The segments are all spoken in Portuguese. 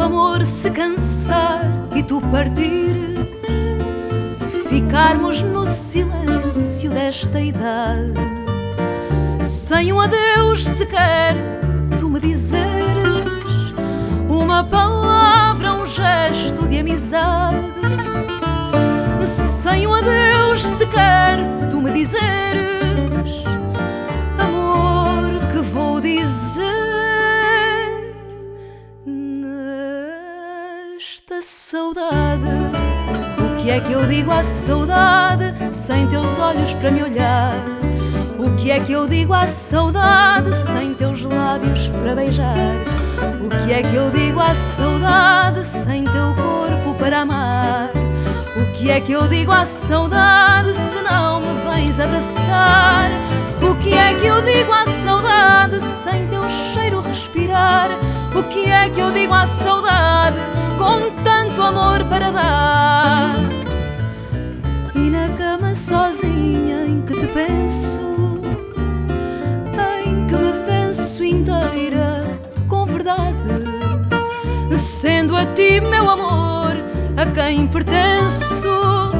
amor se cansar e tu partir, ficarmos no silêncio desta idade, sem um adeus sequer, tu me dizeres uma palavra, um gesto de amizade, saudade. O que é que eu digo à saudade sem teus olhos para me olhar? O que é que eu digo à saudade sem teus lábios para beijar? O que é que eu digo à saudade sem teu corpo para amar? O que é que eu digo à saudade se não me vens abraçar? O que é que eu digo à saudade sem teu cheiro respirar? O que é que eu digo à saudade com tanto amor para dar? E na cama sozinha em que te penso, em que me venço inteira com verdade, sendo a ti, meu amor, a quem pertenço,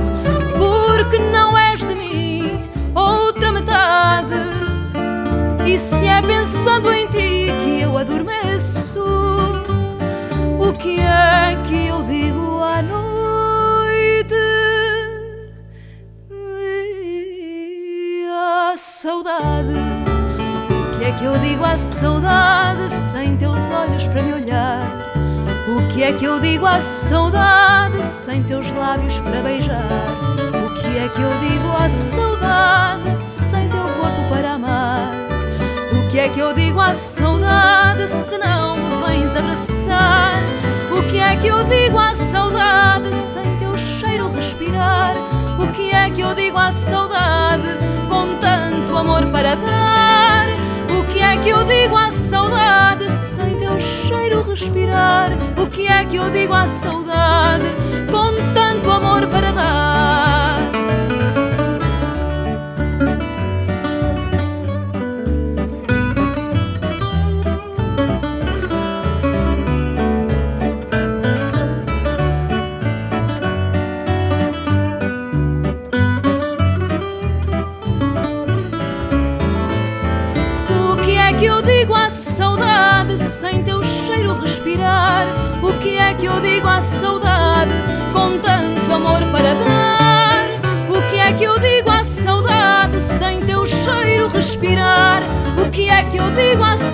porque não és de mim outra metade. E se é pensando em ti que eu adormeço, o que é saudade. O que é que eu digo à saudade sem teus olhos para me olhar? O que é que eu digo à saudade sem teus lábios para beijar? O que é que eu digo à saudade sem teu corpo para amar? O que é que eu digo à saudade se não me vens abraçar? O que é que eu digo à saudade sem teu cheiro respirar? O que é que eu digo à saudade que eu digo à saudade com tanto amor para dar? O que é que eu digo à saudade sem teu cheiro à saudade